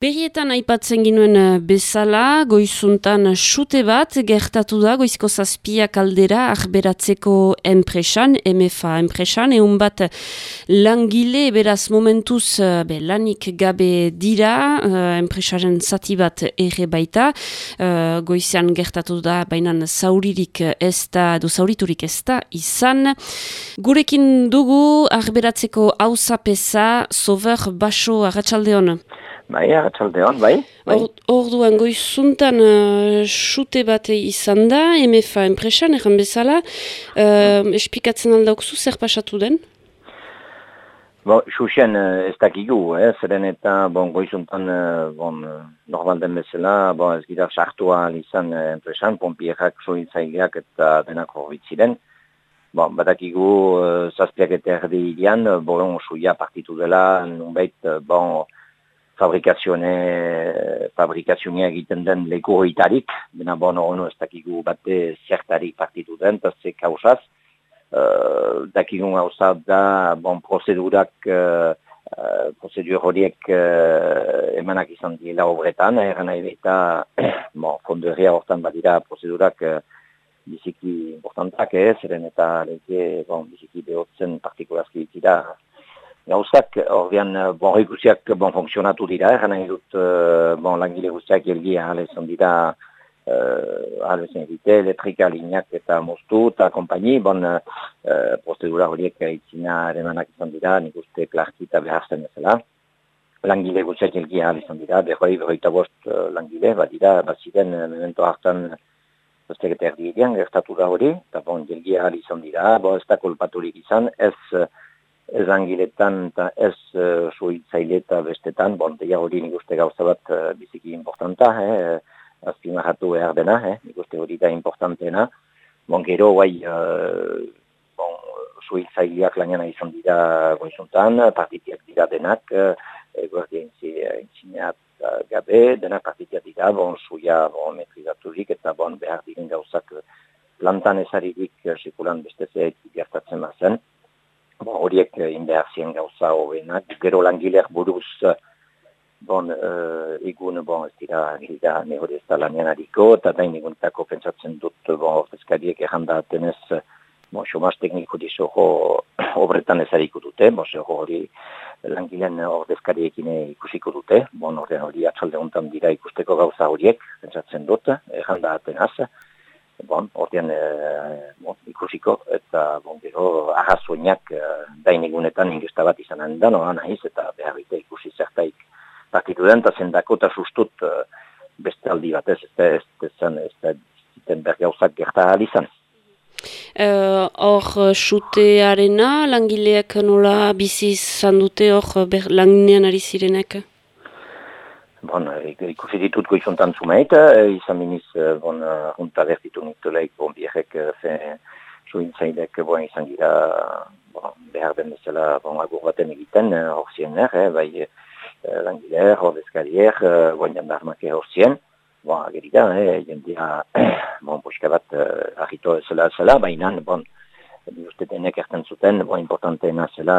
Berrietan aipatzen ginuen eh, bezala, goizuntan sute bat gertatu da goizko zazpia kaldera ahberatzeko enpresan, MFA enpresan, egun bat langile beraz momentuz eh, be, lanik gabe dira, uh, enpresaren zati bat ere baita, uh, goizean gertatu da bainan zauririk ez da, du zauriturik ez da izan. Gurekin dugu ahberatzeko hauzapesa, sover baso agatsalde hona. Bai, atxalde hon, bai. bai. Orduan, or goizuntan uh, xute bat izan da, MFA enpresan, erran bezala. Uh, espikatzen aldaukzu, zer pasatu den? Bo, xuxen uh, ez dakigu, eh? zeren eta bon, goizuntan uh, bon, normal den bezala, bon, ez gira sartua izan uh, enpresan, pompierak, sointzaileak eta denak horbitziren. Bon, badakigu, uh, zazpiak eta erdi irian, bon, suia partitu dela, nunbait, bon, fabrikazione, fabrikazioa egiten den leku horitarik, dena bon ono ez dakigu bate zertarik partitu den, eta ze kausaz, uh, dakigun hauza da, bon, prozedurak, uh, prozedur horiek uh, emanak izan dira obretan, erran nahi eta, bon, fonderia hortan badira prozedurak uh, biziki importantak, eh, zeren eta lege, bon, biziki behotzen partikulazki dira, gauzak, ordean, eh, bon, ikusiak, bon, funksionatu dira, eran nahi dut, uh, bon, langile guztiak elgi ahalezan dira, uh, ahalezan egite, elektrika, lineak eta moztu, eta kompaini, bon, uh, prozedura horiek itzina eremanak izan dira, nik uste klarki eta beharzten ezela. Langile guztiak elgi ahalezan dira, behoi, behoita bost langile, bat dira, bat ziren, memento hartan, Zostek eta erdidean, gertatu da hori, eta bon, jelgi ahal izan dira, bo ez da kolpaturik izan, ez ez angiletan eta ez uh, eta bestetan, bon, deia hori nik uste gauza bat uh, biziki importanta, eh, azpimahatu behar dena, eh, nik uste hori da importantena. Bon, gero, guai, uh, bon, suhiltzaileak laniana izan dira goizuntan, partitiak dira denak, uh, guardia intzineat uh, gabe, denak partitiak dira, bon, suia, bon, metrizaturik, eta bon, behar diren gauzak plantan ezaririk sekulan beste zeit gertatzen mazen horiek egin behar zien gauza hobenak, gero langileak buruz, eh, bon, uh, egun, bon, ez dira, gira, nehore ez da lanian hariko, eta dain egunetako pentsatzen dut, bon, ortezkariek erranda atenez, bon, xomaz tekniko dizoho obretan ez hariko dute, bon, hori langilean ordezkariekin ikusiko dute, bon, hori atxalde honetan dira ikusteko gauza horiek, pentsatzen dut, erranda atenaz, bon, ordean e, bon, ikusiko, eta bon, gero ahazuenak e, dain egunetan ingesta bat izan handa, no, nahiz, eta behar ikusi zertaik partitu den, eta zendako eta sustut e, beste aldi bat ez, ez ez zen, ez da ziten bergauzak gerta izan. Hor, uh, sutearena, langileak nola bizi izan dute, hor, langilean ari zirenek? Bon, ikusi ditut goizuntan zumeit, eh, izan miniz, eh, bon, junta bertitu nitulaik, bon, bierek, fe, zuintzaidek, bon, izan gira, bon, behar den bezala, bon, agur baten egiten, hor zien, eh, bai, langiler, hor deskalier, bon, jandarmak hor zien, bon, agerida, eh, jendia, bon, puxka bat, ahito zela zela, baina, bon, uste denek erten zuten, bo, importanteena zela,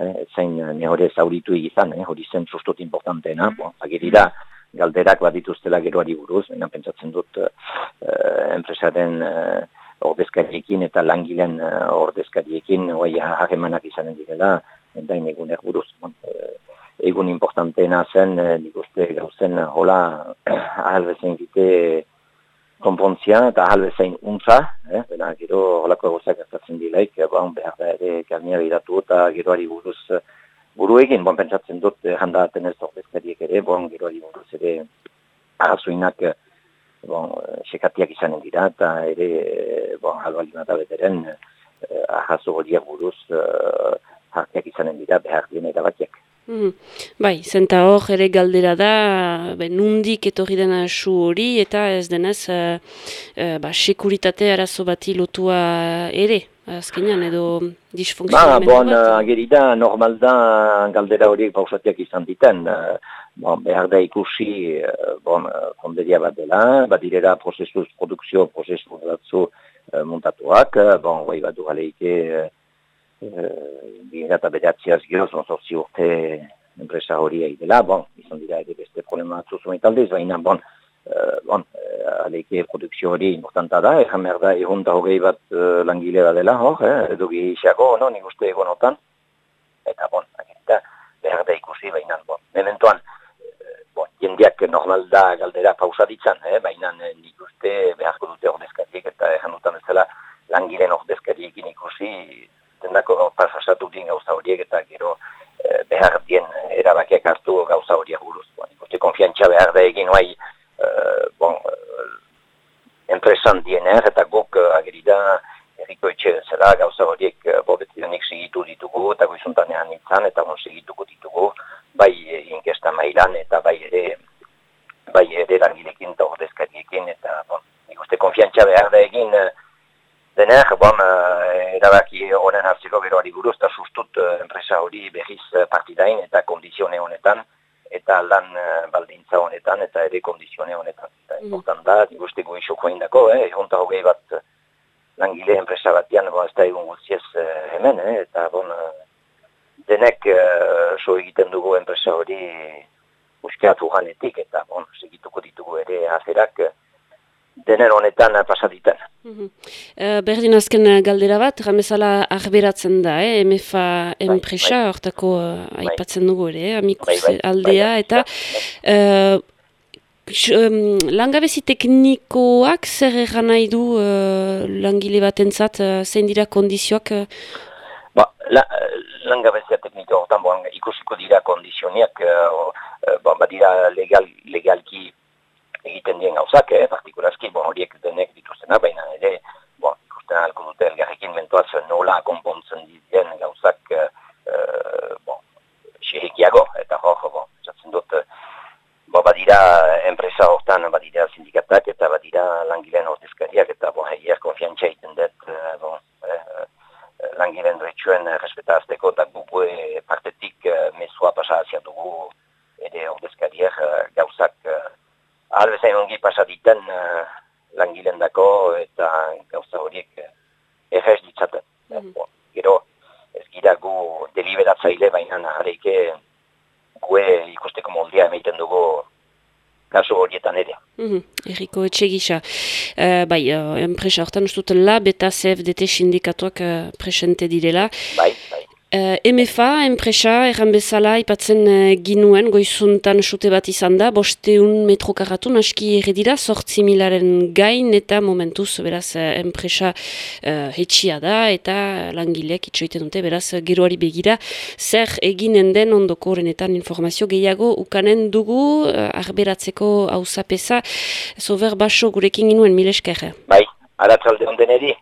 eh, zain nehore zauritu egizan, eh, hori zen sustut importanteena, bo, agerida, galderak bat dituztela geroari buruz, baina pentsatzen dut eh, enpresaren eh, ordezkariekin eta langilen eh, ordezkariekin, oi, hagemanak izanen direla, dain egun buruz. Bon, eh, egun importanteena zen, eh, nik uste gauzen, hola, ahal bezen gite, konpontzia eta halbe zein untza, eh? Bena, gero holako egozak ezkatzen dilaik, eh, bon, behar da ere karnia behiratu eta geroari buruz eh, buru egin, bon, pentsatzen dut, eh, handa atenez ordezkariek ere, bon, geroari buruz ere arazuinak bon, sekatiak izanen dira, eta ere, bon, halba lima da beteren, eh, ahazo horiek buruz eh, hartiak izanen dira, behar dien erabakiak. Mm. Bai, zenta hor ere galdera da, be, nundik etorri dena su hori, eta ez denez, uh, uh, ba, sekuritate arazo bati lotua ere, azkenean, edo disfunksionamendu ba, bon, bat. Ageri da, normal da, galdera horiek pausatiak izan diten, uh, bon, behar da ikusi, uh, bon, konderia bat dela, bat direra prozesuz produkzio, prozesuz batzu uh, montatuak, uh, bon, bai bat du uh, Bira eta bedatziaz geroz, nozortzi urte enpresa hori dela, bon, izan dira ere beste problema atzuzu talde, baina, bon, uh, bon, uh, aleike produkzio hori importanta da, egan behar da, egun da hogei bat uh, langile dela, hor, eh, edo gehiago, no, nik uste egonotan, eta, bon, agita, behar da ikusi, baina, bon, mementoan, bon, jendeak normal da galdera pausa ditzan, eh, baina nik uste beharko dute ordezkariek, eta egan dutan ez dela, langileen ordezkariekin ikusi, dendako pasasatu din gauza horiek, eta gero, behar dien erabakiak hartu gauza horiek buruz. Bon, ikuste konfiantza behar da egin, bai, uh, bon, uh, diener eta guk uh, agerida erriko etxe zela gauza horiek uh, bobetionik segitu ditugu eta goizuntanean nintzen eta bon segituko ditugu bai inkesta mailan eta bai ere bai ere langilekin eta ordezkariekin eta bon, ikuste konfiantza behar da egin uh, dener, bon, uh, erabaki honen hartzeko geroari buruz eta sustut uh, enpresa hori behiz partidain eta kondizione honetan eta lan uh, baldintza honetan eta ere kondizione honetan. Eta mm. da, goi xoko indako, eh, honta hogei bat eh, langile enpresa batian, bon, ez da egun guztiez uh, hemen, eh, eta bon, uh, denek uh, so egiten dugu enpresa hori uskeatu janetik, eta bon, segituko ditugu ere azerak denen honetan pasaditen. Uh, berdin azken galdera bat, ramezala arberatzen da, eh? MFA enpresa, bai, hortako uh, aipatzen dugu ere, eh? amikus bai, bai, aldea, eta uh, langabezi teknikoak zer egan nahi du uh, langile bat entzat, uh, zein dira kondizioak? Ba, la, langabezia tekniko hortan, ikusiko dira kondizioniak, uh, uh, ba, dira legal, legalki egiten dien gauzak, eh, partikularski, bon, horiek denek dituztena, baina ere, bon, ikusten alko dute elgarrekin mentuaz nola konpontzen dien gauzak, eh, eh bon, xerikiago, eta hor, bon, jatzen dut, bo, badira enpresa hortan, badira sindikatak, eta badira langileen ordezkariak, eta bon, heier konfiantza egiten dut, eh, bon, eh, eh langileen duetxuen respetazteko, eta gugu partetik eh, mesua pasa dugu, ere ordezkariak gauzak albezain ongi pasaditen uh, langilen dako eta gauza horiek uh, errez ditzaten. Mm -hmm. Gero, ez gira gu deliberatzaile baina hareike gue ikusteko moldia emaiten dugu kasu Mm -hmm. Eriko etxegisa. Uh, bai, uh, enpresa hortan ustut lab eta CFDT sindikatuak uh, presente direla. Bai. Uh, eh, MFA, enpresa, erran bezala, ipatzen uh, ginuen, goizuntan sute bat izan da, bosteun metro karratu, naski erredira, sortzi milaren gain, eta momentuz, beraz, uh, enpresa uh, hetxia da, eta langileak itxoiten dute, beraz, geroari begira, zer eginen den ondoko horrenetan informazio gehiago, ukanen dugu, arberatzeko hausapesa, zober baso gurekin ginuen, mileskerre. Bai, aratzalde onden edi.